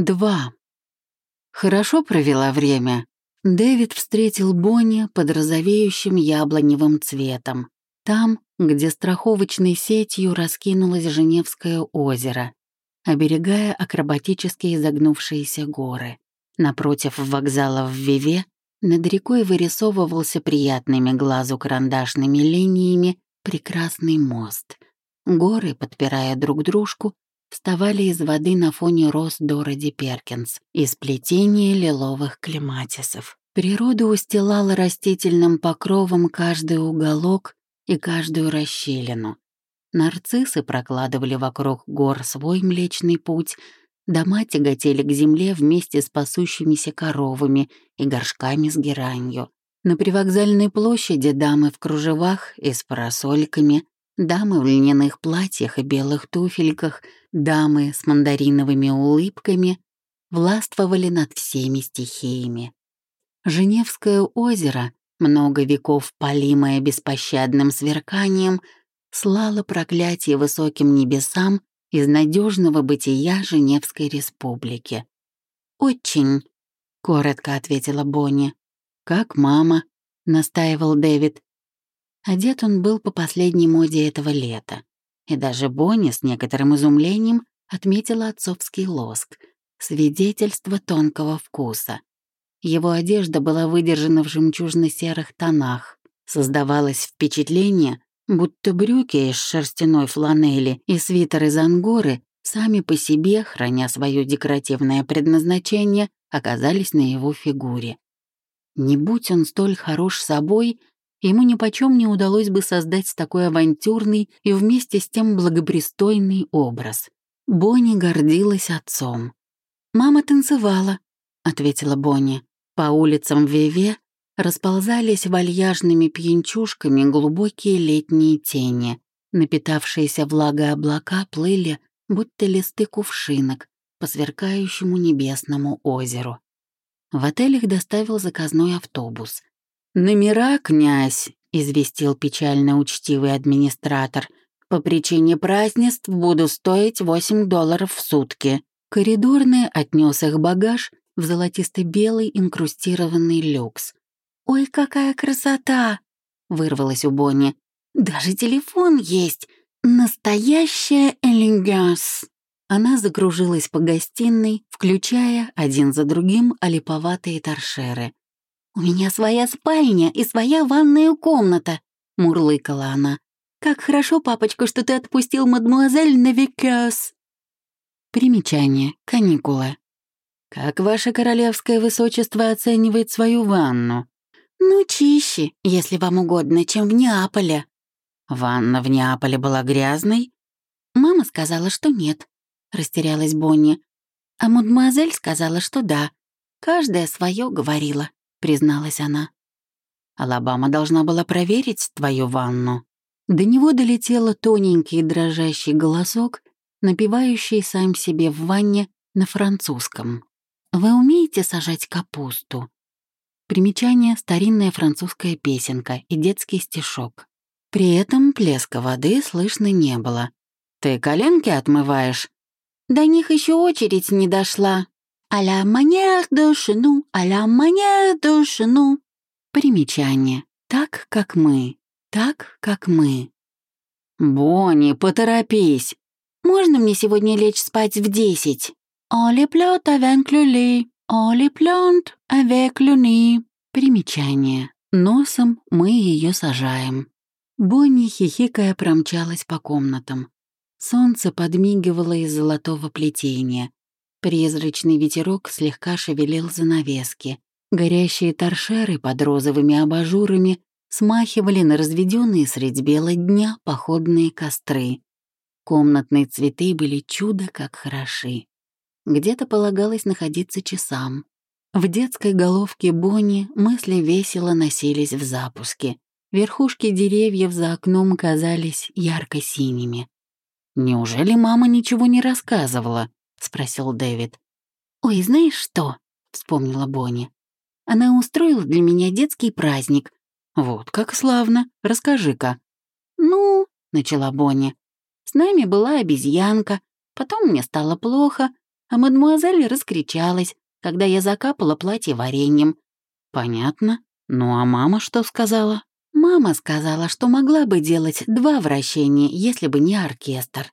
Два. Хорошо провела время. Дэвид встретил Бонни под розовеющим яблоневым цветом. Там, где страховочной сетью раскинулось Женевское озеро, оберегая акробатически изогнувшиеся горы. Напротив вокзала в Виве над рекой вырисовывался приятными глазу карандашными линиями прекрасный мост. Горы, подпирая друг дружку, вставали из воды на фоне роз Дороди Перкинс и сплетения лиловых клематисов. Природа устилала растительным покровом каждый уголок и каждую расщелину. Нарциссы прокладывали вокруг гор свой млечный путь, дома тяготели к земле вместе с пасущимися коровами и горшками с геранью. На привокзальной площади дамы в кружевах и с парасольками, дамы в льняных платьях и белых туфельках, дамы с мандариновыми улыбками властвовали над всеми стихиями. Женевское озеро, много веков полимое беспощадным сверканием, слало проклятие высоким небесам из надежного бытия Женевской республики. «Очень», — коротко ответила Бонни. «Как мама», — настаивал Дэвид. Одет он был по последней моде этого лета, и даже Бонни с некоторым изумлением отметила отцовский лоск, свидетельство тонкого вкуса. Его одежда была выдержана в жемчужно-серых тонах. Создавалось впечатление, будто брюки из шерстяной фланели и свитер из ангоры сами по себе, храня свое декоративное предназначение, оказались на его фигуре. Не будь он столь хорош собой, ему нипочем не удалось бы создать такой авантюрный и вместе с тем благопристойный образ. Бонни гордилась отцом. «Мама танцевала», — ответила Бонни. По улицам Виве расползались вальяжными пьянчушками глубокие летние тени. Напитавшиеся влагой облака плыли, будто листы кувшинок, по сверкающему небесному озеру. В отель их доставил заказной автобус. «Номера, князь!» — известил печально учтивый администратор. «По причине празднеств буду стоить 8 долларов в сутки». Коридорный отнес их багаж в золотисто-белый инкрустированный люкс. «Ой, какая красота!» — вырвалась у Бонни. «Даже телефон есть! Настоящая элеганс!» Она закружилась по гостиной, включая один за другим олиповатые торшеры. «У меня своя спальня и своя ванная комната», — мурлыкала она. «Как хорошо, папочка, что ты отпустил мадемуазель на Викас». Примечание. Каникулы. «Как ваше королевское высочество оценивает свою ванну?» «Ну, чище, если вам угодно, чем в Неаполе». «Ванна в Неаполе была грязной?» «Мама сказала, что нет», — растерялась Бонни. «А мадемуазель сказала, что да. Каждая свое говорила», — призналась она. «Алабама должна была проверить твою ванну». До него долетело тоненький дрожащий голосок, напевающий сам себе в ванне на французском. Вы умеете сажать капусту? Примечание — старинная французская песенка и детский стишок. При этом плеска воды слышно не было. «Ты коленки отмываешь?» «До них еще очередь не дошла». «А ла манер de chenou, а манер chenou». Примечание. «Так, как мы, так, как мы». «Бонни, поторопись!» «Можно мне сегодня лечь спать в десять?» Le lit, on les plante avec le nid. Примечание. Носом мы ее сажаем. Бонни, хихикая, промчалась по комнатам. Солнце подмигивало из золотого плетения. Призрачный ветерок слегка шевелил занавески. Горящие торшеры под розовыми абажурами смахивали на разведенные средь бела дня походные костры. Комнатные цветы были чудо как хороши. Где-то полагалось находиться часам. В детской головке Бонни мысли весело носились в запуске. Верхушки деревьев за окном казались ярко-синими. «Неужели мама ничего не рассказывала?» — спросил Дэвид. «Ой, знаешь что?» — вспомнила Бонни. «Она устроила для меня детский праздник». «Вот как славно. Расскажи-ка». «Ну», — начала Бонни, — «с нами была обезьянка, потом мне стало плохо, а мадемуазель раскричалась, когда я закапала платье вареньем. Понятно. Ну а мама что сказала? Мама сказала, что могла бы делать два вращения, если бы не оркестр.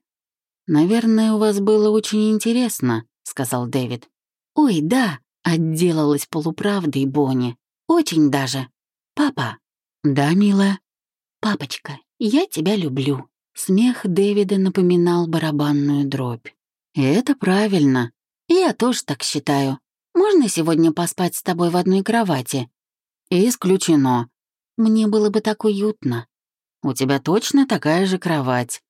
«Наверное, у вас было очень интересно», — сказал Дэвид. «Ой, да», — отделалась полуправдой Бонни. «Очень даже. Папа». «Да, милая». «Папочка, я тебя люблю». Смех Дэвида напоминал барабанную дробь. «И это правильно». «Я тоже так считаю. Можно сегодня поспать с тобой в одной кровати?» «Исключено. Мне было бы так уютно. У тебя точно такая же кровать.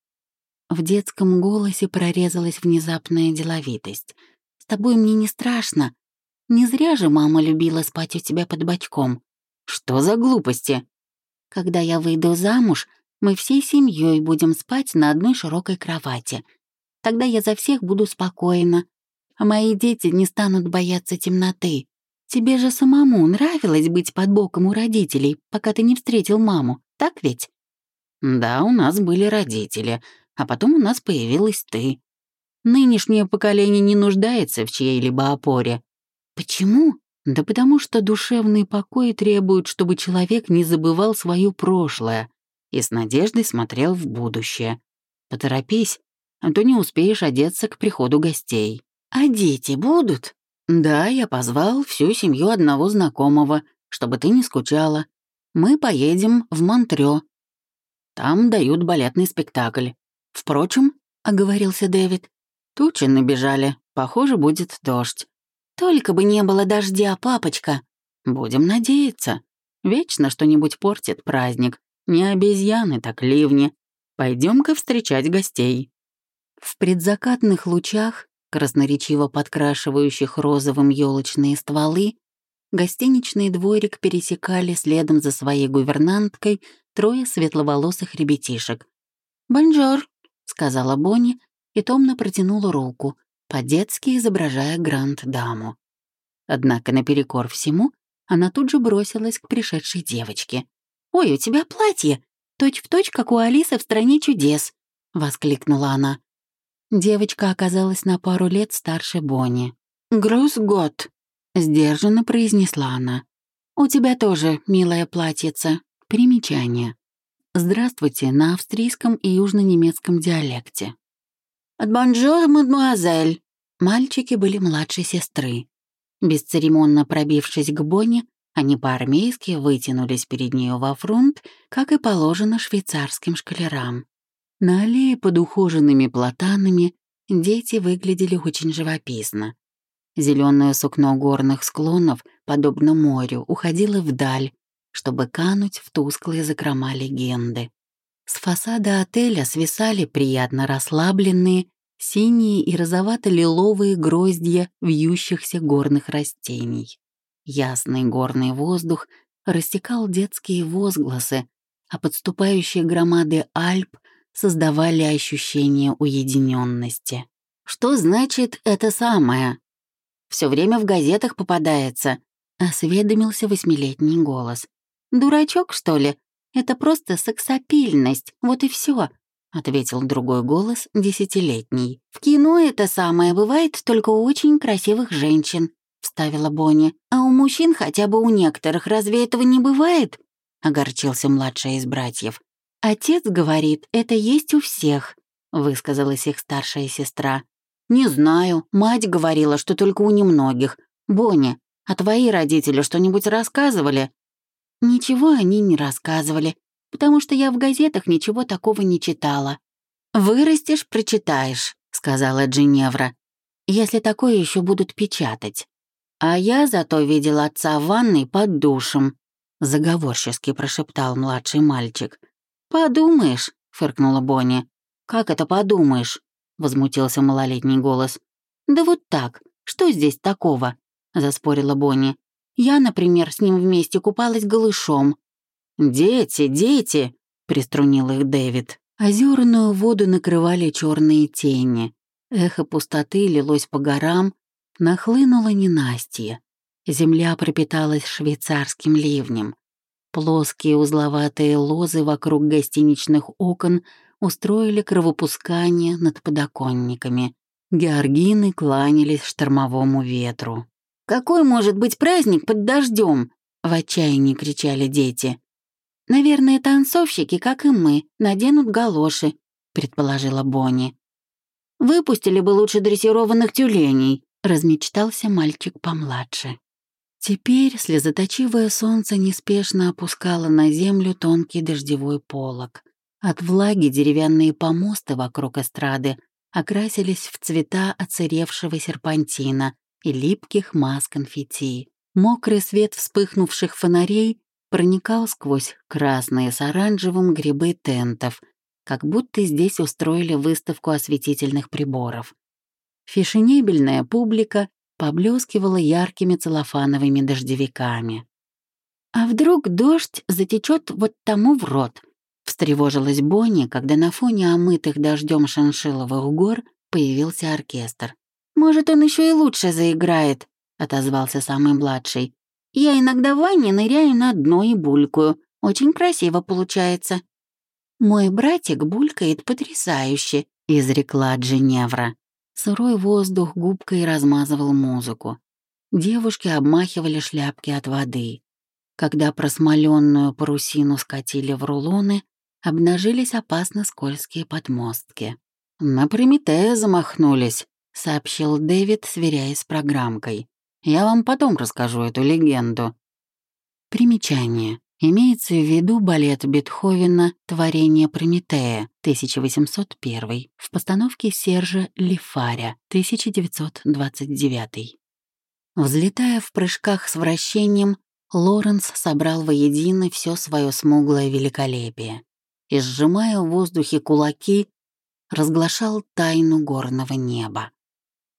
В детском голосе прорезалась внезапная деловитость. «С тобой мне не страшно. Не зря же мама любила спать у тебя под бочком. Что за глупости? Когда я выйду замуж, мы всей семьей будем спать на одной широкой кровати. Тогда я за всех буду спокойна, а мои дети не станут бояться темноты. Тебе же самому нравилось быть под боком у родителей, пока ты не встретил маму, так ведь? Да, у нас были родители, а потом у нас появилась ты. Нынешнее поколение не нуждается в чьей-либо опоре. Почему? Да потому что душевный покой требует, чтобы человек не забывал свое прошлое и с надеждой смотрел в будущее. Поторопись, а то не успеешь одеться к приходу гостей. А дети будут? Да, я позвал всю семью одного знакомого, чтобы ты не скучала. Мы поедем в Монтрё. Там дают балетный спектакль. Впрочем, — оговорился Дэвид, — тучи набежали, похоже, будет дождь. Только бы не было дождя, папочка. Будем надеяться. Вечно что-нибудь портит праздник. Не обезьяны, так ливни. Пойдем-ка встречать гостей. В предзакатных лучах красноречиво подкрашивающих розовым елочные стволы, гостиничный дворик пересекали следом за своей гувернанткой трое светловолосых ребятишек. «Бонжор», — сказала Бонни и томно протянула руку, по-детски изображая гранд-даму. Однако наперекор всему она тут же бросилась к пришедшей девочке. «Ой, у тебя платье! Точь-в-точь, точь, как у Алисы в «Стране чудес!» — воскликнула она. Девочка оказалась на пару лет старше Бонни. «Grüß Gott», — сдержанно произнесла она. «У тебя тоже, милое платьице». Примечание. «Здравствуйте» на австрийском и южно-немецком диалекте. «Bonjour, mademoiselle». Мальчики были младше сестры. Бесцеремонно пробившись к Бонни, они по-армейски вытянулись перед нею во фронт, как и положено швейцарским школярам. На аллее под ухоженными платанами дети выглядели очень живописно. Зеленое сукно горных склонов, подобно морю, уходило вдаль, чтобы кануть в тусклые закрома легенды. С фасада отеля свисали приятно расслабленные синие и розовато-лиловые гроздья вьющихся горных растений. Ясный горный воздух растекал детские возгласы, а подступающие громады Альп создавали ощущение уединенности. «Что значит это самое?» Все время в газетах попадается», — осведомился восьмилетний голос. «Дурачок, что ли? Это просто сексапильность, вот и все, ответил другой голос, десятилетний. «В кино это самое бывает только у очень красивых женщин», — вставила Бонни. «А у мужчин хотя бы у некоторых разве этого не бывает?» — огорчился младший из братьев. «Отец говорит, это есть у всех», — высказалась их старшая сестра. «Не знаю. Мать говорила, что только у немногих. Бонни, а твои родители что-нибудь рассказывали?» «Ничего они не рассказывали, потому что я в газетах ничего такого не читала». «Вырастешь, прочитаешь», — сказала Джиневра. «Если такое еще будут печатать. А я зато видел отца в ванной под душем», — заговорчески прошептал младший мальчик. «Подумаешь», — фыркнула Бонни. «Как это подумаешь?» — возмутился малолетний голос. «Да вот так. Что здесь такого?» — заспорила Бонни. «Я, например, с ним вместе купалась голышом». «Дети, дети!» — приструнил их Дэвид. Озерную воду накрывали черные тени. Эхо пустоты лилось по горам, нахлынуло ненастье. Земля пропиталась швейцарским ливнем. Плоские узловатые лозы вокруг гостиничных окон устроили кровопускание над подоконниками. Георгины кланялись штормовому ветру. «Какой может быть праздник под дождем? в отчаянии кричали дети. «Наверное, танцовщики, как и мы, наденут галоши», — предположила Бонни. «Выпустили бы лучше дрессированных тюленей», — размечтался мальчик помладше. Теперь слезоточивое солнце неспешно опускало на землю тонкий дождевой полог. От влаги деревянные помосты вокруг эстрады окрасились в цвета оцаревшего серпантина и липких маск конфетти. Мокрый свет вспыхнувших фонарей проникал сквозь красные с оранжевым грибы тентов, как будто здесь устроили выставку осветительных приборов. Фешенебельная публика поблескивала яркими целлофановыми дождевиками. «А вдруг дождь затечет вот тому в рот?» — встревожилась Бонни, когда на фоне омытых дождем шиншилловых гор появился оркестр. «Может, он еще и лучше заиграет», — отозвался самый младший. «Я иногда в ванне ныряю на дно и булькаю. Очень красиво получается». «Мой братик булькает потрясающе», — изрекла Дженевра. Сырой воздух губкой размазывал музыку. Девушки обмахивали шляпки от воды. Когда просмоленную парусину скатили в рулоны, обнажились опасно скользкие подмостки. «На Прометея замахнулись», — сообщил Дэвид, сверяясь с программкой. «Я вам потом расскажу эту легенду». Примечание. Имеется в виду балет Бетховена «Творение Прометея» 1801 в постановке Сержа Лифаря 1929. Взлетая в прыжках с вращением, Лоренс собрал воедино все свое смуглое великолепие и, сжимая в воздухе кулаки, разглашал тайну горного неба.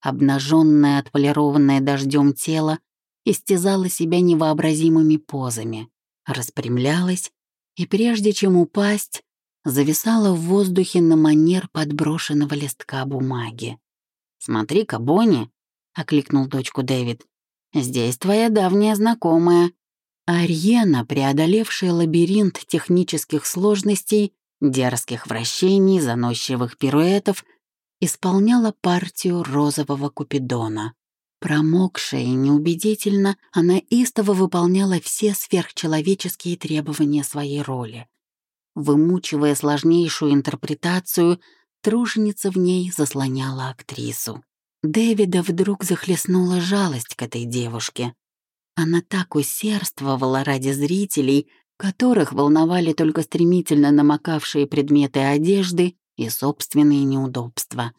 Обнаженное, отполированное дождем тело истязало себя невообразимыми позами распрямлялась и, прежде чем упасть, зависала в воздухе на манер подброшенного листка бумаги. «Смотри-ка, Бонни!» — окликнул дочку Дэвид. «Здесь твоя давняя знакомая». Ариена, преодолевшая лабиринт технических сложностей, дерзких вращений, заносчивых пируэтов, исполняла партию розового купидона. Промокшая и неубедительно, она истово выполняла все сверхчеловеческие требования своей роли. Вымучивая сложнейшую интерпретацию, труженица в ней заслоняла актрису. Дэвида вдруг захлестнула жалость к этой девушке. Она так усердствовала ради зрителей, которых волновали только стремительно намокавшие предметы одежды и собственные неудобства.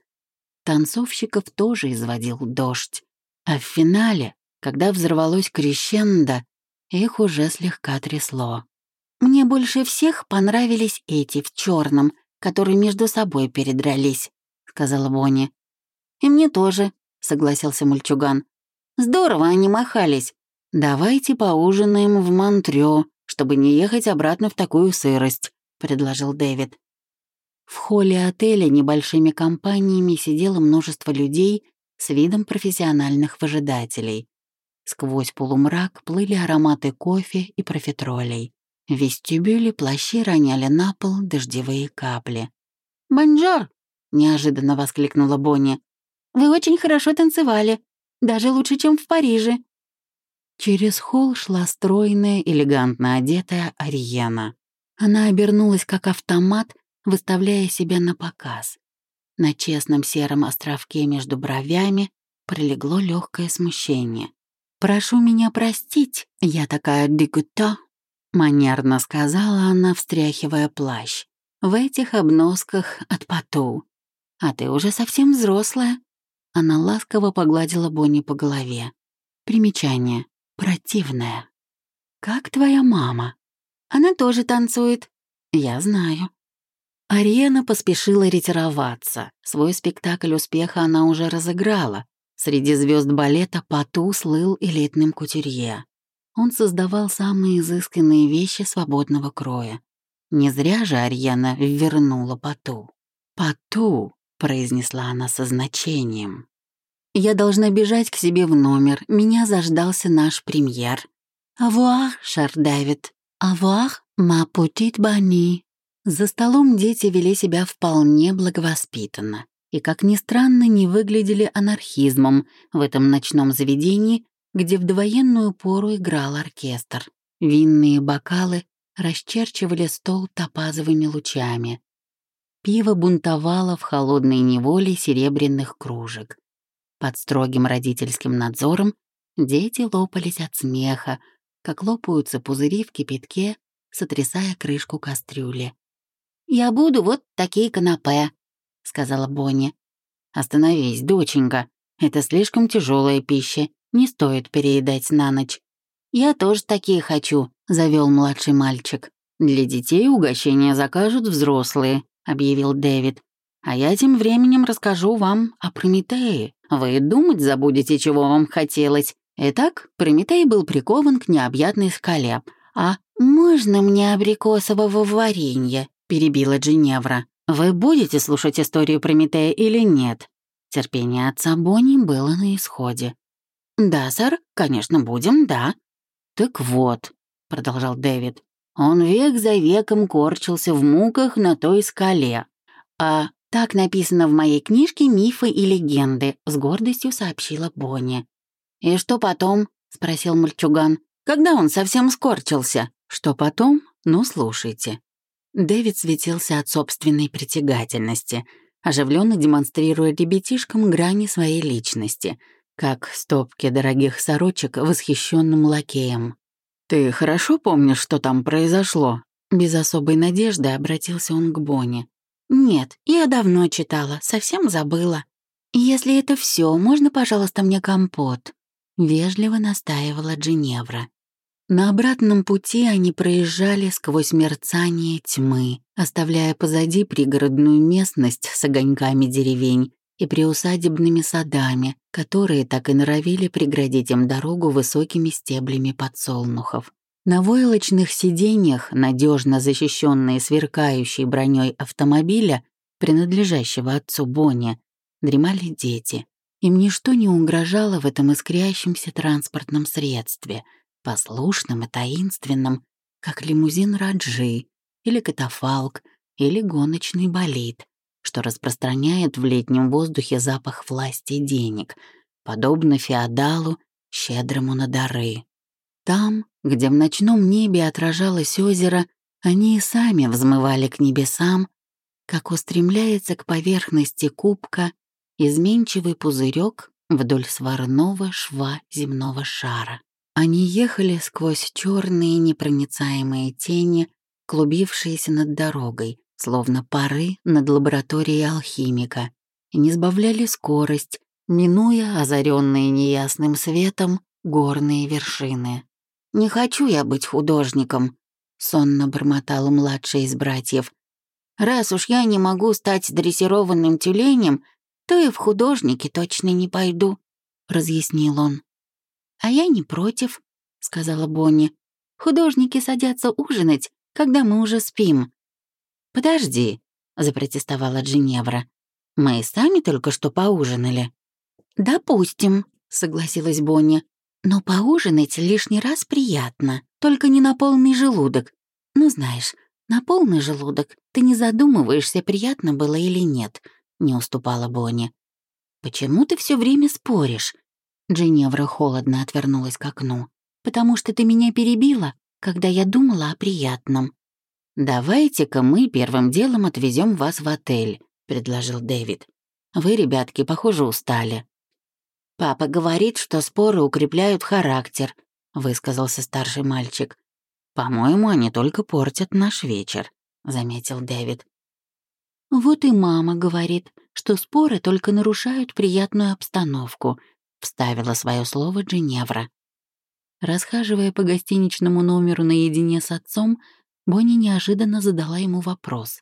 Танцовщиков тоже изводил дождь. А в финале, когда взорвалось крещендо, их уже слегка трясло. «Мне больше всех понравились эти в черном, которые между собой передрались», — сказала Бонни. «И мне тоже», — согласился мальчуган. «Здорово они махались. Давайте поужинаем в Монтрё, чтобы не ехать обратно в такую сырость», — предложил Дэвид. В холле отеля небольшими компаниями сидело множество людей с видом профессиональных выжидателей. Сквозь полумрак плыли ароматы кофе и профитролей. В вестибюле плащи роняли на пол дождевые капли. «Бонжор!» — неожиданно воскликнула Бонни. «Вы очень хорошо танцевали. Даже лучше, чем в Париже». Через холл шла стройная, элегантно одетая Ариена. Она обернулась как автомат, выставляя себя на показ. На честном сером островке между бровями пролегло легкое смущение. «Прошу меня простить, я такая дикута», — манерно сказала она, встряхивая плащ. «В этих обносках от поту. А ты уже совсем взрослая». Она ласково погладила Бонни по голове. Примечание. Противная. «Как твоя мама?» «Она тоже танцует». «Я знаю. Ариена поспешила ретироваться. Свой спектакль успеха она уже разыграла. Среди звезд балета Пату слыл элитным кутюрье. Он создавал самые изысканные вещи свободного кроя. Не зря же Ариена вернула Пату. «Пату», — произнесла она со значением. «Я должна бежать к себе в номер. Меня заждался наш премьер. Авуар, шар Дэвид. Авуар, ма путит бани». За столом дети вели себя вполне благовоспитанно. и, как ни странно, не выглядели анархизмом в этом ночном заведении, где в довоенную пору играл оркестр. Винные бокалы расчерчивали стол топазовыми лучами. Пиво бунтовало в холодной неволе серебряных кружек. Под строгим родительским надзором дети лопались от смеха, как лопаются пузыри в кипятке, сотрясая крышку кастрюли. «Я буду вот такие канапе», — сказала Бонни. «Остановись, доченька. Это слишком тяжелая пища. Не стоит переедать на ночь». «Я тоже такие хочу», — завел младший мальчик. «Для детей угощения закажут взрослые», — объявил Дэвид. «А я тем временем расскажу вам о Прометее. Вы думать забудете, чего вам хотелось. Итак, Прометей был прикован к необъятной скале. А «Можно мне абрикосового варенья?» — перебила Джиневра. «Вы будете слушать историю Прометея или нет?» Терпение отца Бонни было на исходе. «Да, сэр, конечно, будем, да», «Так вот», — продолжал Дэвид, «он век за веком корчился в муках на той скале. А так написано в моей книжке «Мифы и легенды», — с гордостью сообщила Бонни. «И что потом?» — спросил мальчуган. «Когда он совсем скорчился?» «Что потом? Ну, слушайте». Дэвид светился от собственной притягательности, оживленно демонстрируя ребятишкам грани своей личности — как стопки дорогих сорочек восхищенным лакеем. «Ты хорошо помнишь, что там произошло?» Без особой надежды обратился он к Бонне. «Нет, я давно читала, совсем забыла. Если это все, можно, пожалуйста, мне компот?» Вежливо настаивала Джиневра. На обратном пути они проезжали сквозь мерцание тьмы, оставляя позади пригородную местность с огоньками деревень и приусадебными садами, которые так и норовили преградить им дорогу высокими стеблями подсолнухов. На войлочных сиденьях, надежно защищенные сверкающей броней автомобиля, принадлежащего отцу Бонни, дремали дети. Им ничто не угрожало в этом искрящемся транспортном средстве, послушном и таинственном, как лимузин Раджи, или катафалк, или гоночный болид что распространяет в летнем воздухе запах власти и денег, подобно феодалу, щедрому на дары. Там, где в ночном небе отражалось озеро, они и сами взмывали к небесам, как устремляется к поверхности кубка изменчивый пузырек вдоль сварного шва земного шара. Они ехали сквозь черные непроницаемые тени, клубившиеся над дорогой, словно пары над лабораторией алхимика, и не сбавляли скорость, минуя озаренные неясным светом горные вершины. «Не хочу я быть художником», — сонно бормотал младший из братьев. «Раз уж я не могу стать дрессированным тюленем, то и в художники точно не пойду», — разъяснил он. «А я не против», — сказала Бонни. «Художники садятся ужинать, когда мы уже спим. «Подожди», — запротестовала Джиневра. «Мы сами только что поужинали». «Допустим», — согласилась Бонни. «Но поужинать лишний раз приятно, только не на полный желудок. Ну, знаешь, на полный желудок ты не задумываешься, приятно было или нет», — не уступала Бонни. «Почему ты все время споришь?» Джиневра холодно отвернулась к окну. «Потому что ты меня перебила, когда я думала о приятном. «Давайте-ка мы первым делом отвезем вас в отель», — предложил Дэвид. «Вы, ребятки, похоже, устали». «Папа говорит, что споры укрепляют характер», — высказался старший мальчик. «По-моему, они только портят наш вечер», — заметил Дэвид. «Вот и мама говорит, что споры только нарушают приятную обстановку», — вставила свое слово Джиневра. Расхаживая по гостиничному номеру наедине с отцом, Бонни неожиданно задала ему вопрос.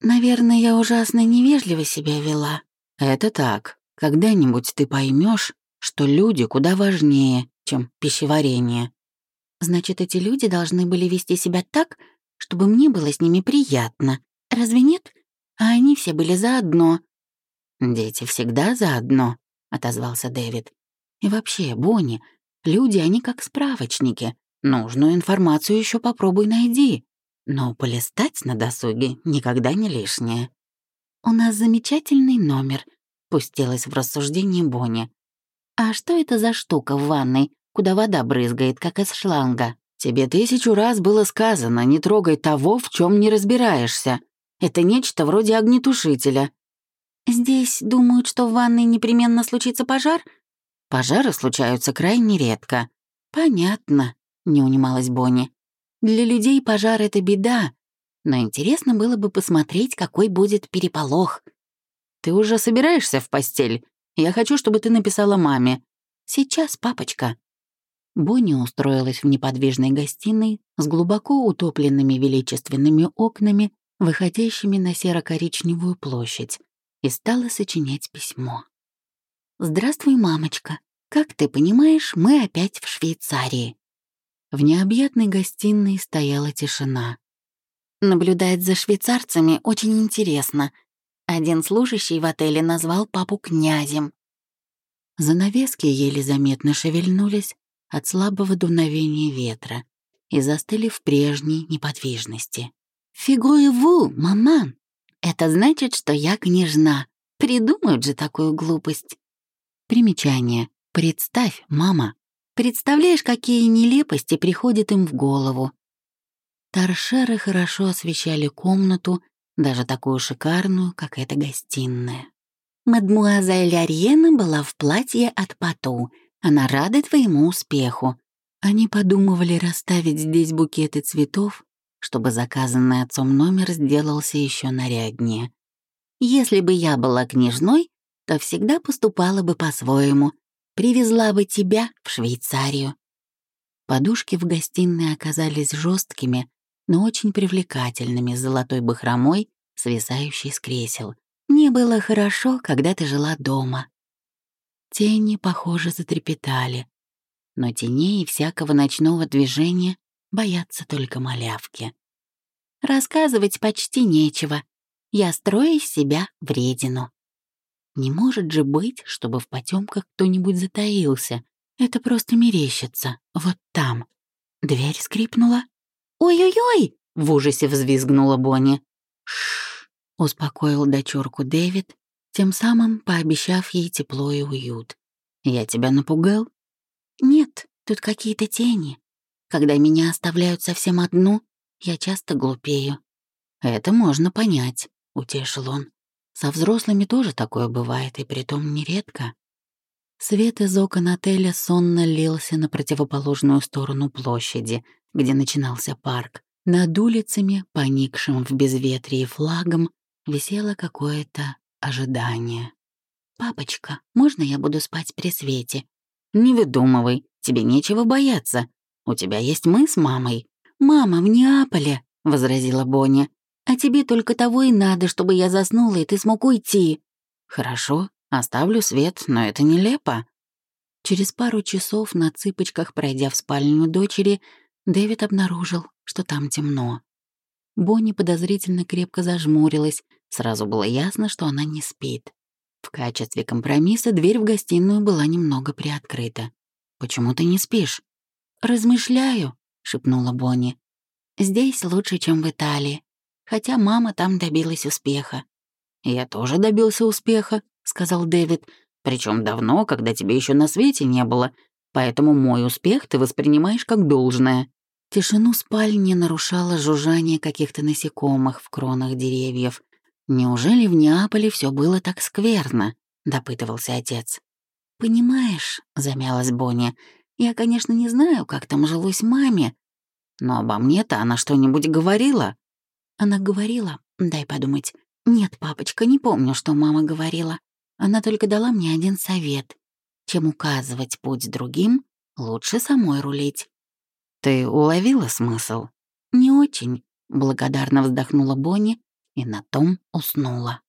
«Наверное, я ужасно невежливо себя вела». «Это так. Когда-нибудь ты поймешь, что люди куда важнее, чем пищеварение». «Значит, эти люди должны были вести себя так, чтобы мне было с ними приятно. Разве нет? А они все были заодно». «Дети всегда заодно», — отозвался Дэвид. «И вообще, Бонни, люди, они как справочники. Нужную информацию еще попробуй найди. Но полистать на досуге никогда не лишнее. у нас замечательный номер», — пустилась в рассуждение Бонни. «А что это за штука в ванной, куда вода брызгает, как из шланга?» «Тебе тысячу раз было сказано, не трогай того, в чем не разбираешься. Это нечто вроде огнетушителя». «Здесь думают, что в ванной непременно случится пожар?» «Пожары случаются крайне редко». «Понятно», — не унималась Бонни. «Для людей пожар — это беда, но интересно было бы посмотреть, какой будет переполох. Ты уже собираешься в постель? Я хочу, чтобы ты написала маме. Сейчас, папочка. Бонни устроилась в неподвижной гостиной с глубоко утопленными величественными окнами, выходящими на серо-коричневую площадь, и стала сочинять письмо. «Здравствуй, мамочка. Как ты понимаешь, мы опять в Швейцарии». В необъятной гостиной стояла тишина. Наблюдать за швейцарцами очень интересно. Один служащий в отеле назвал папу князем. Занавески еле заметно шевельнулись от слабого дуновения ветра и застыли в прежней неподвижности. «Фигуеву, маман! Это значит, что я княжна. Придумают же такую глупость». Примечание. Представь, мама. Представляешь, какие нелепости приходят им в голову. Торшеры хорошо освещали комнату, даже такую шикарную, как эта гостиная. «Мадмуазель Ариена была в платье от Пату. Она рада твоему успеху». Они подумывали расставить здесь букеты цветов, чтобы заказанный отцом номер сделался еще наряднее. «Если бы я была княжной, то всегда поступала бы по-своему. Привезла бы тебя в Швейцарию». Подушки в гостиной оказались жесткими, но очень привлекательными с золотой бахромой, свисающей с кресел. «Мне было хорошо, когда ты жила дома». Тени, похоже, затрепетали. Но теней и всякого ночного движения боятся только малявки. «Рассказывать почти нечего. Я строю из себя вредину». Не может же быть, чтобы в потемках кто-нибудь затаился. Это просто мерещится. Вот там. Дверь скрипнула, «Ой-ой-ой!» — в ужасе взвизгнула Бонни. «Шш!» — успокоил дочурку Дэвид, тем самым пообещав ей тепло и уют. «Я тебя напугал?» «Нет, тут какие-то тени. Когда меня оставляют совсем одну, я часто глупею». «Это можно понять», — утешил он. «Со взрослыми тоже такое бывает, и притом нередко». Свет из окон отеля сонно лился на противоположную сторону площади, где начинался парк. Над улицами, поникшим в безветрии флагом, висело какое-то ожидание. «Папочка, можно я буду спать при свете?» «Не выдумывай, тебе нечего бояться. У тебя есть мы с мамой». «Мама в Неаполе», — возразила Бонни. «А тебе только того и надо, чтобы я заснула, и ты смог уйти». «Хорошо, Оставлю свет, но это нелепо. Через пару часов на цыпочках, пройдя в спальню дочери, Дэвид обнаружил, что там темно. Бонни подозрительно крепко зажмурилась, сразу было ясно, что она не спит. В качестве компромисса дверь в гостиную была немного приоткрыта. «Почему ты не спишь?» «Размышляю», — шепнула Бонни. «Здесь лучше, чем в Италии, хотя мама там добилась успеха». «Я тоже добился успеха», сказал Дэвид. Причем давно, когда тебя еще на свете не было. Поэтому мой успех ты воспринимаешь как должное». Тишину спальни нарушало жужжание каких-то насекомых в кронах деревьев. «Неужели в Неаполе все было так скверно?» — допытывался отец. «Понимаешь», — замялась Бонни, — «я, конечно, не знаю, как там жилось маме, но обо мне-то она что-нибудь говорила?» Она говорила, дай подумать. Нет, папочка, не помню, что мама говорила. Она только дала мне один совет. Чем указывать путь другим, лучше самой рулить. «Ты уловила смысл?» «Не очень», — благодарно вздохнула Бонни и на том уснула.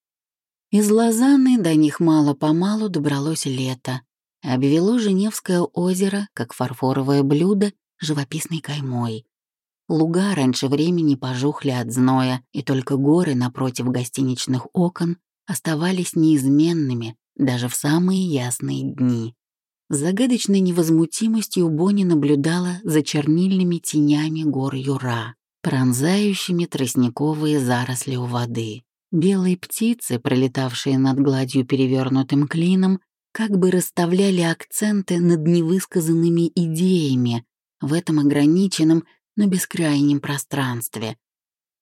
Из Лозанны до них мало-помалу добралось лето. Обвело Женевское озеро, как фарфоровое блюдо, живописной каймой. Луга раньше времени пожухли от зноя, и только горы напротив гостиничных окон оставались неизменными даже в самые ясные дни. С загадочной невозмутимостью Бонни наблюдала за чернильными тенями гор Юра, пронзающими тростниковые заросли у воды. Белые птицы, пролетавшие над гладью перевернутым клином, как бы расставляли акценты над невысказанными идеями в этом ограниченном, но бескрайнем пространстве.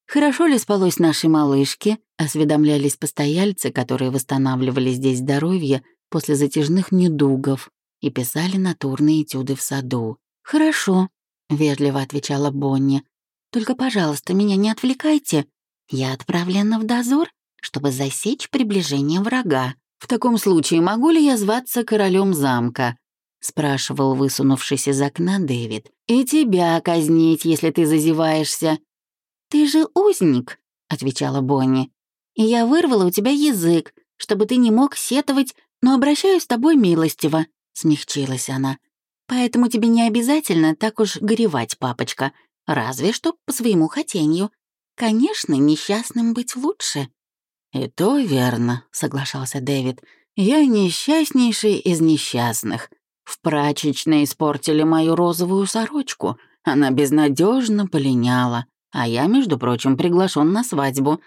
«Хорошо ли спалось нашей малышке?» — осведомлялись постояльцы, которые восстанавливали здесь здоровье после затяжных недугов и писали натурные этюды в саду. «Хорошо», — вежливо отвечала Бонни. «Только, пожалуйста, меня не отвлекайте. Я отправлена в дозор, чтобы засечь приближение врага. В таком случае могу ли я зваться королем замка?» — спрашивал высунувшись из окна Дэвид. «И тебя казнить, если ты зазеваешься». «Ты же узник», — отвечала Бонни. «И я вырвала у тебя язык, чтобы ты не мог сетовать, но обращаюсь с тобой милостиво», — смягчилась она. «Поэтому тебе не обязательно так уж горевать, папочка, разве что по своему хотению. Конечно, несчастным быть лучше». «И то верно», — соглашался Дэвид. «Я несчастнейший из несчастных. В прачечной испортили мою розовую сорочку. Она безнадежно полиняла. А я, между прочим, приглашен на свадьбу».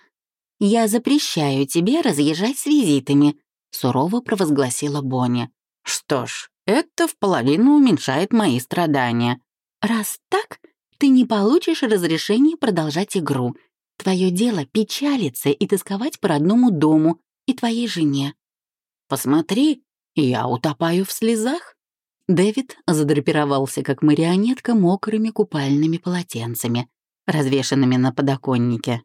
«Я запрещаю тебе разъезжать с визитами», — сурово провозгласила Бонни. «Что ж, это в половину уменьшает мои страдания». «Раз так, ты не получишь разрешения продолжать игру. Твое дело — печалиться и тосковать по родному дому и твоей жене». «Посмотри, я утопаю в слезах». Дэвид задрапировался, как марионетка, мокрыми купальными полотенцами, развешанными на подоконнике.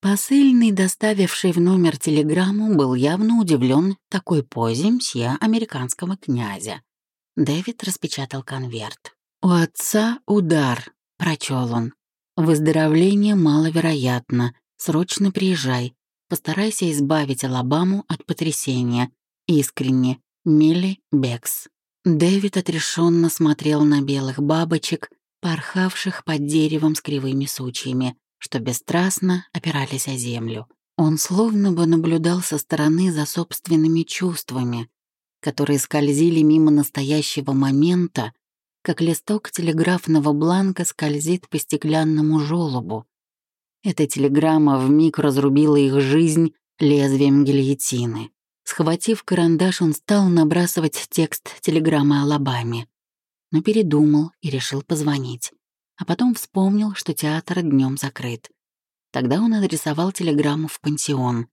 Посыльный, доставивший в номер телеграмму, был явно удивлен такой позе мсье американского князя. Дэвид распечатал конверт. «У отца удар», — прочел он. «Выздоровление маловероятно. Срочно приезжай. Постарайся избавить Алабаму от потрясения. Искренне. Милли Бекс». Дэвид отрешенно смотрел на белых бабочек, порхавших под деревом с кривыми сучьями, что бесстрастно опирались о землю. Он словно бы наблюдал со стороны за собственными чувствами, которые скользили мимо настоящего момента, как листок телеграфного бланка скользит по стеклянному желобу. Эта телеграмма вмиг разрубила их жизнь лезвием гильотины. Схватив карандаш, он стал набрасывать текст телеграммы Алабаме. Но передумал и решил позвонить. А потом вспомнил, что театр днем закрыт. Тогда он адресовал телеграмму в пансион.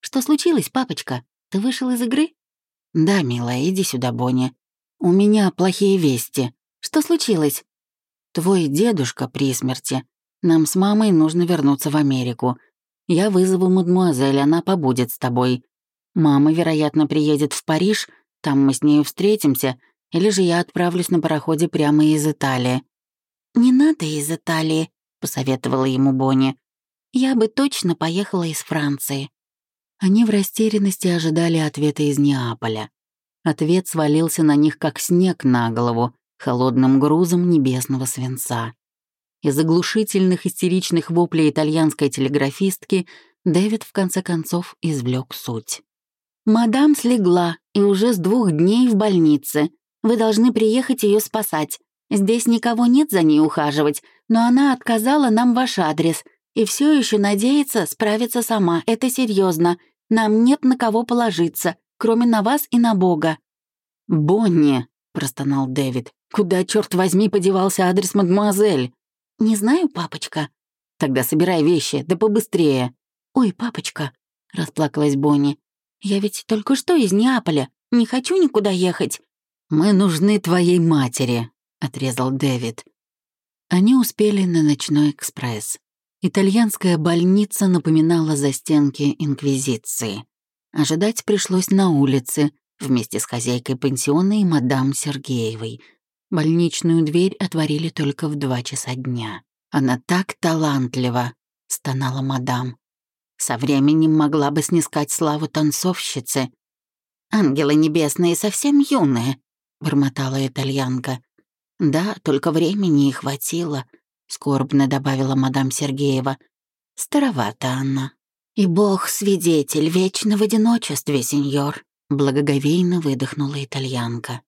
«Что случилось, папочка? Ты вышел из игры?» «Да, милая, иди сюда, Бонни. У меня плохие вести. Что случилось?» «Твой дедушка при смерти. Нам с мамой нужно вернуться в Америку. Я вызову мадмуазель, она побудет с тобой. Мама, вероятно, приедет в Париж, там мы с нею встретимся, или же я отправлюсь на пароходе прямо из Италии». «Не надо из Италии», — посоветовала ему Бонни. «Я бы точно поехала из Франции». Они в растерянности ожидали ответа из Неаполя. Ответ свалился на них, как снег на голову холодным грузом небесного свинца. Из оглушительных истеричных воплей итальянской телеграфистки Дэвид в конце концов извлек суть. «Мадам слегла и уже с двух дней в больнице. Вы должны приехать ее спасать. Здесь никого нет за ней ухаживать, но она отказала нам ваш адрес и все еще надеется справиться сама. Это серьезно. Нам нет на кого положиться, кроме на вас и на Бога». «Бонни», — простонал Дэвид, Куда, черт возьми, подевался адрес мадемуазель? Не знаю, папочка. Тогда собирай вещи, да побыстрее. Ой, папочка, расплакалась Бонни. Я ведь только что из Неаполя. Не хочу никуда ехать. Мы нужны твоей матери, отрезал Дэвид. Они успели на ночной экспресс. Итальянская больница напоминала застенки Инквизиции. Ожидать пришлось на улице вместе с хозяйкой пансиона и мадам Сергеевой, Больничную дверь отворили только в два часа дня. «Она так талантлива», — стонала мадам. «Со временем могла бы снискать славу танцовщицы». «Ангелы небесные совсем юные», — бормотала итальянка. «Да, только времени и хватило», — скорбно добавила мадам Сергеева. «Старовата она». «И бог свидетель, вечно в одиночестве, сеньор», — благоговейно выдохнула итальянка.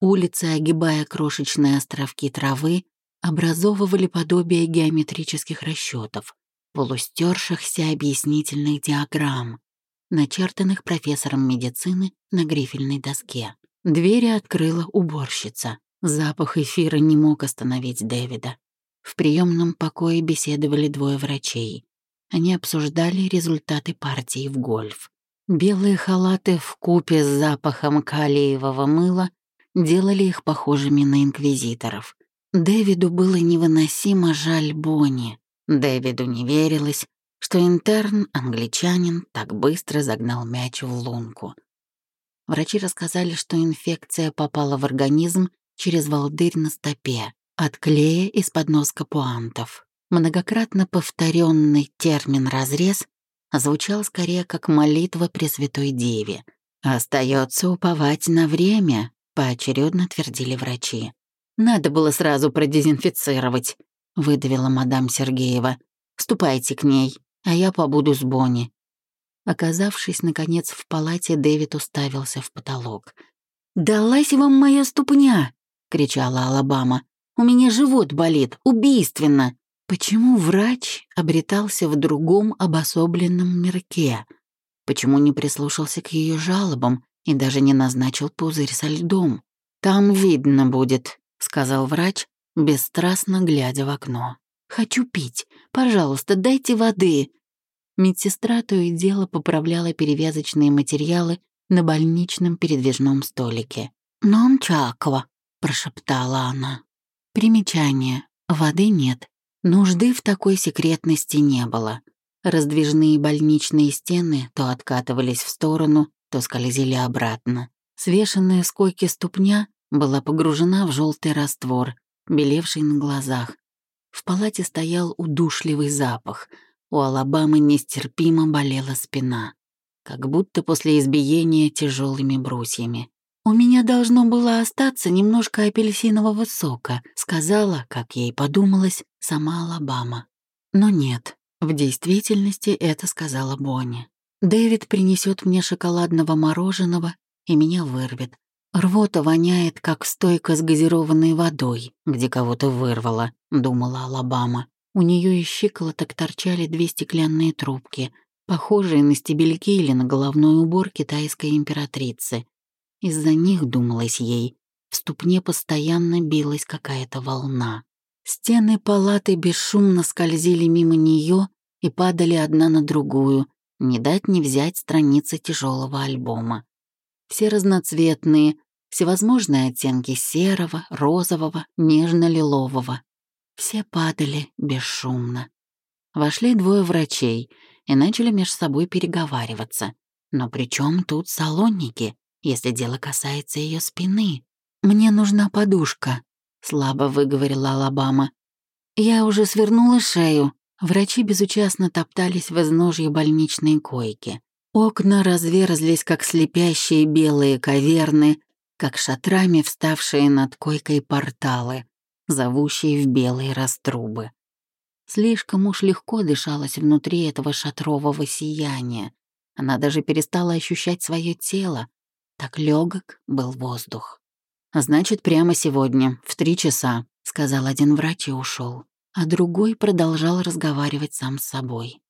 Улицы, огибая крошечные островки травы, образовывали подобие геометрических расчетов. полустершихся объяснительных диаграмм, начертанных профессором медицины на грифельной доске. Двери открыла уборщица. Запах эфира не мог остановить Дэвида. В приемном покое беседовали двое врачей. Они обсуждали результаты партии в гольф. Белые халаты в купе с запахом калиевого мыла делали их похожими на инквизиторов. Дэвиду было невыносимо жаль Бонни. Дэвиду не верилось, что интерн-англичанин так быстро загнал мяч в лунку. Врачи рассказали, что инфекция попала в организм через волдырь на стопе, от клея из-под носка пуантов. Многократно повторенный термин «разрез» звучал скорее как молитва Пресвятой Деве. «Остается уповать на время», — поочередно твердили врачи. «Надо было сразу продезинфицировать», — выдавила мадам Сергеева. «Ступайте к ней, а я побуду с Бонни». Оказавшись, наконец, в палате, Дэвид уставился в потолок. «Далась вам моя ступня!» — кричала Алабама. «У меня живот болит, убийственно!» Почему врач обретался в другом обособленном мирке? Почему не прислушался к ее жалобам и даже не назначил пузырь со льдом? «Там видно будет», — сказал врач, бесстрастно глядя в окно. «Хочу пить. Пожалуйста, дайте воды». Медсестра то и дело поправляла перевязочные материалы на больничном передвижном столике. «Нон чаква», — прошептала она. Примечание. Воды нет. Нужды в такой секретности не было. Раздвижные больничные стены то откатывались в сторону, то скользили обратно. Свешенная с койки ступня была погружена в желтый раствор, белевший на глазах. В палате стоял удушливый запах. У Алабамы нестерпимо болела спина, как будто после избиения тяжелыми брусьями. «У меня должно было остаться немножко апельсинового сока», сказала, как ей подумалось, сама Алабама. Но нет, в действительности это сказала Бонни. «Дэвид принесет мне шоколадного мороженого и меня вырвет. Рвота воняет, как стойка с газированной водой, где кого-то вырвало», — думала Алабама. У нее из щиколоток торчали две стеклянные трубки, похожие на стебельки или на головной убор китайской императрицы. Из-за них, думалось ей, в ступне постоянно билась какая-то волна. Стены палаты бесшумно скользили мимо нее и падали одна на другую, не дать не взять страницы тяжелого альбома. Все разноцветные, всевозможные оттенки серого, розового, нежно-лилового. Все падали бесшумно. Вошли двое врачей и начали между собой переговариваться. Но при чем тут салонники? если дело касается ее спины. «Мне нужна подушка», — слабо выговорила Алабама. «Я уже свернула шею». Врачи безучастно топтались в изножье больничной койки. Окна разверзлись, как слепящие белые каверны, как шатрами вставшие над койкой порталы, зовущие в белые раструбы. Слишком уж легко дышалось внутри этого шатрового сияния. Она даже перестала ощущать свое тело, так легок был воздух. «Значит, прямо сегодня, в три часа», — сказал один врач и ушел, а другой продолжал разговаривать сам с собой.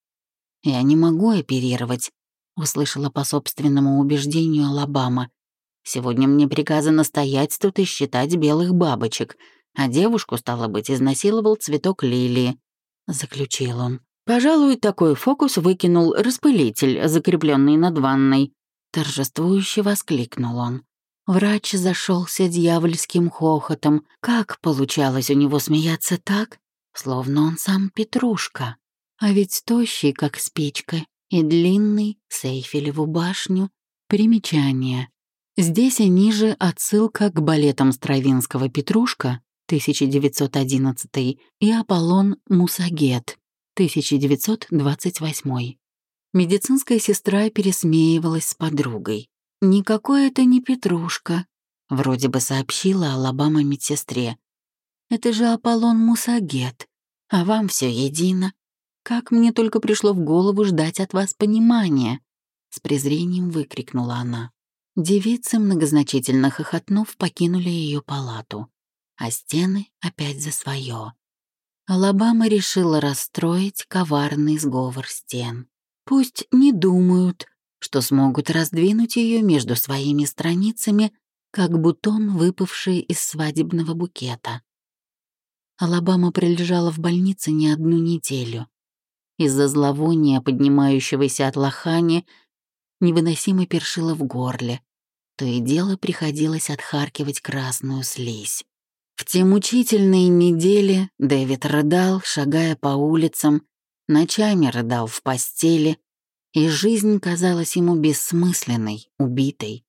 «Я не могу оперировать», — услышала по собственному убеждению Алабама. «Сегодня мне приказано стоять тут и считать белых бабочек, а девушку, стало быть, изнасиловал цветок лилии», — заключил он. Пожалуй, такой фокус выкинул распылитель, закрепленный над ванной. Торжествующе воскликнул он. Врач зашелся дьявольским хохотом. Как получалось у него смеяться так, словно он сам Петрушка? А ведь тощий, как спичка, и длинный, с Эйфелеву башню. Примечание. Здесь и ниже отсылка к балетам Стравинского «Петрушка» 1911 и «Аполлон Мусагет» 1928. Медицинская сестра пересмеивалась с подругой. «Никакой это не Петрушка», — вроде бы сообщила Алабама медсестре. «Это же Аполлон Мусагет, а вам все едино. Как мне только пришло в голову ждать от вас понимания!» С презрением выкрикнула она. Девицы, многозначительно хохотнув, покинули ее палату, а стены опять за свое. Алабама решила расстроить коварный сговор стен. Пусть не думают, что смогут раздвинуть ее между своими страницами, как бутон, выпавший из свадебного букета. Алабама пролежала в больнице не одну неделю. Из-за зловония, поднимающегося от лохани, невыносимо першила в горле. То и дело приходилось отхаркивать красную слизь. В те мучительные недели Дэвид рыдал, шагая по улицам, ночами рыдал в постели, и жизнь казалась ему бессмысленной, убитой.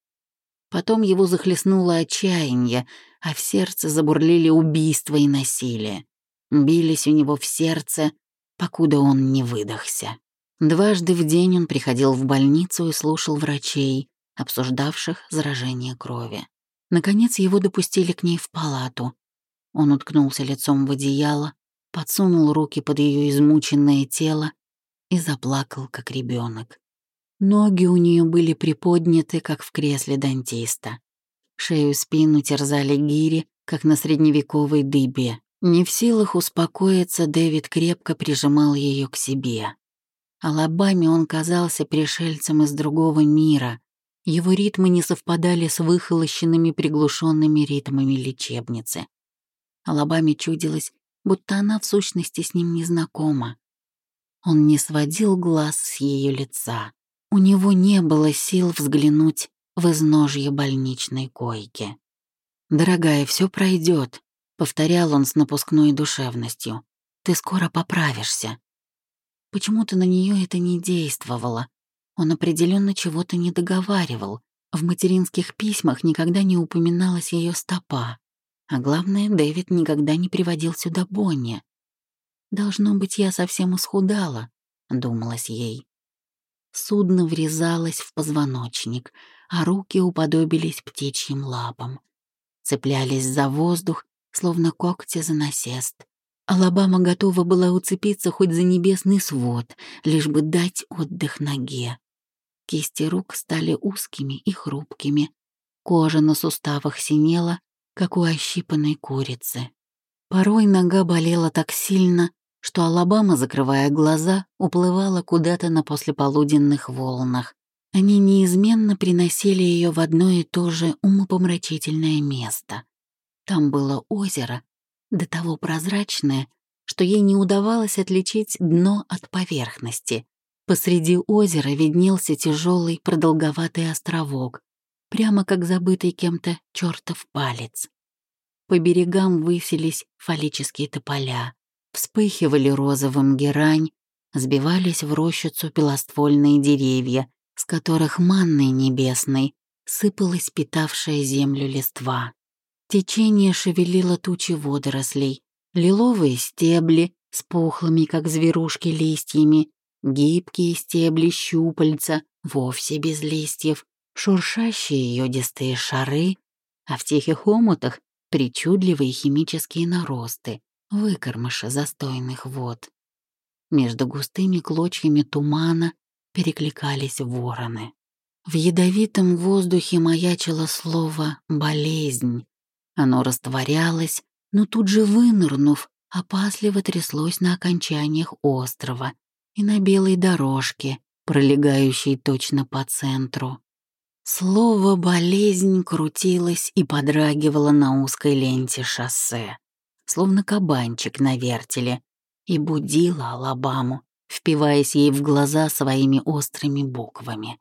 Потом его захлестнуло отчаяние, а в сердце забурлили убийства и насилие. Бились у него в сердце, покуда он не выдохся. Дважды в день он приходил в больницу и слушал врачей, обсуждавших заражение крови. Наконец его допустили к ней в палату. Он уткнулся лицом в одеяло, подсунул руки под ее измученное тело и заплакал, как ребенок. Ноги у нее были приподняты, как в кресле дантиста. Шею спину терзали гири, как на средневековой дыбе. Не в силах успокоиться, Дэвид крепко прижимал ее к себе. Алабаме он казался пришельцем из другого мира. Его ритмы не совпадали с выхолощенными приглушенными ритмами лечебницы. Алабаме чудилось, будто она в сущности с ним не знакома. Он не сводил глаз с ее лица. У него не было сил взглянуть в изножье больничной койки. «Дорогая, все пройдет, повторял он с напускной душевностью. «Ты скоро поправишься». Почему-то на нее это не действовало. Он определенно чего-то не договаривал. В материнских письмах никогда не упоминалась ее стопа. А главное, Дэвид никогда не приводил сюда Бонни. «Должно быть, я совсем исхудала», — думалось ей. Судно врезалось в позвоночник, а руки уподобились птичьим лапам. Цеплялись за воздух, словно когти за насест. Алабама готова была уцепиться хоть за небесный свод, лишь бы дать отдых ноге. Кисти рук стали узкими и хрупкими. Кожа на суставах синела, как у ощипанной курицы. Порой нога болела так сильно, что Алабама, закрывая глаза, уплывала куда-то на послеполуденных волнах. Они неизменно приносили ее в одно и то же умопомрачительное место. Там было озеро, до того прозрачное, что ей не удавалось отличить дно от поверхности. Посреди озера виднелся тяжелый продолговатый островок, прямо как забытый кем-то чертов палец. По берегам высились фаллические тополя, вспыхивали розовым герань, сбивались в рощицу пилоствольные деревья, с которых манной небесной сыпалась питавшая землю листва. Течение шевелило тучи водорослей, лиловые стебли с пухлыми, как зверушки, листьями, гибкие стебли щупальца, вовсе без листьев, шуршащие йодистые шары, а в тихих омутах причудливые химические наросты, выкормыши застойных вод. Между густыми клочьями тумана перекликались вороны. В ядовитом воздухе маячило слово «болезнь», оно растворялось, но тут же вынырнув, опасливо тряслось на окончаниях острова и на белой дорожке, пролегающей точно по центру. Слово «болезнь» крутилось и подрагивало на узкой ленте шоссе, словно кабанчик на вертеле, и будило Алабаму, впиваясь ей в глаза своими острыми буквами.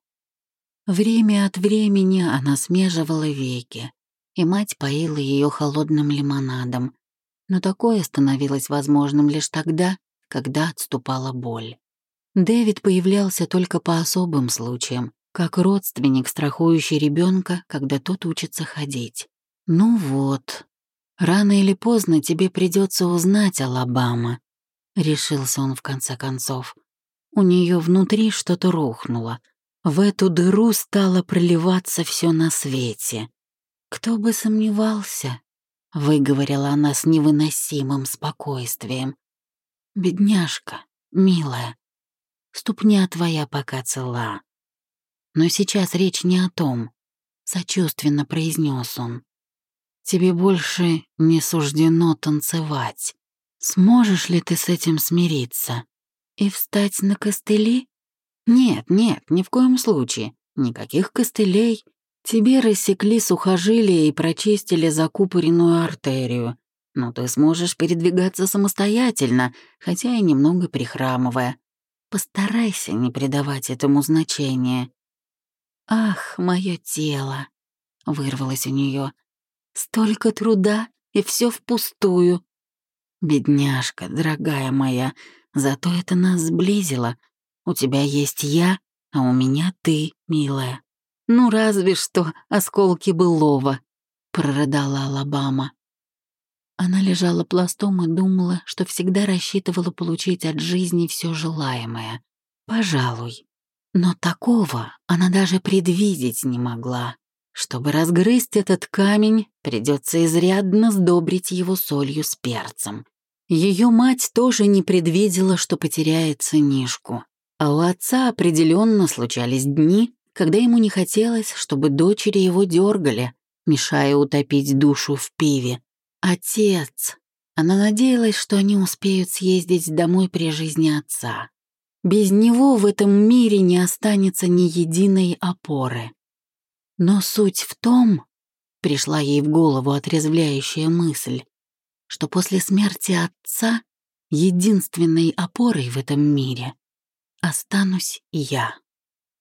Время от времени она смеживала веки, и мать поила ее холодным лимонадом. Но такое становилось возможным лишь тогда, когда отступала боль. Дэвид появлялся только по особым случаям, как родственник, страхующий ребенка, когда тот учится ходить. «Ну вот, рано или поздно тебе придется узнать, Алабама», — решился он в конце концов. У нее внутри что-то рухнуло. В эту дыру стало проливаться все на свете. «Кто бы сомневался», — выговорила она с невыносимым спокойствием. «Бедняжка, милая, ступня твоя пока цела. Но сейчас речь не о том», — сочувственно произнес он. «Тебе больше не суждено танцевать. Сможешь ли ты с этим смириться? И встать на костыли? Нет, нет, ни в коем случае. Никаких костылей. Тебе рассекли сухожилие и прочистили закупоренную артерию. Но ты сможешь передвигаться самостоятельно, хотя и немного прихрамывая. Постарайся не придавать этому значения. «Ах, мое тело!» — вырвалось у нее. «Столько труда, и все впустую. Бедняжка, дорогая моя, зато это нас сблизило. У тебя есть я, а у меня ты, милая. Ну, разве что осколки былого, прорыдала Алабама. Она лежала пластом и думала, что всегда рассчитывала получить от жизни все желаемое. Пожалуй. Но такого она даже предвидеть не могла. Чтобы разгрызть этот камень, придется изрядно сдобрить его солью с перцем. Ее мать тоже не предвидела, что потеряет сынишку. А у отца определенно случались дни, когда ему не хотелось, чтобы дочери его дергали, мешая утопить душу в пиве. Отец. Она надеялась, что они успеют съездить домой при жизни отца. Без него в этом мире не останется ни единой опоры. Но суть в том, пришла ей в голову отрезвляющая мысль, что после смерти отца единственной опорой в этом мире останусь я.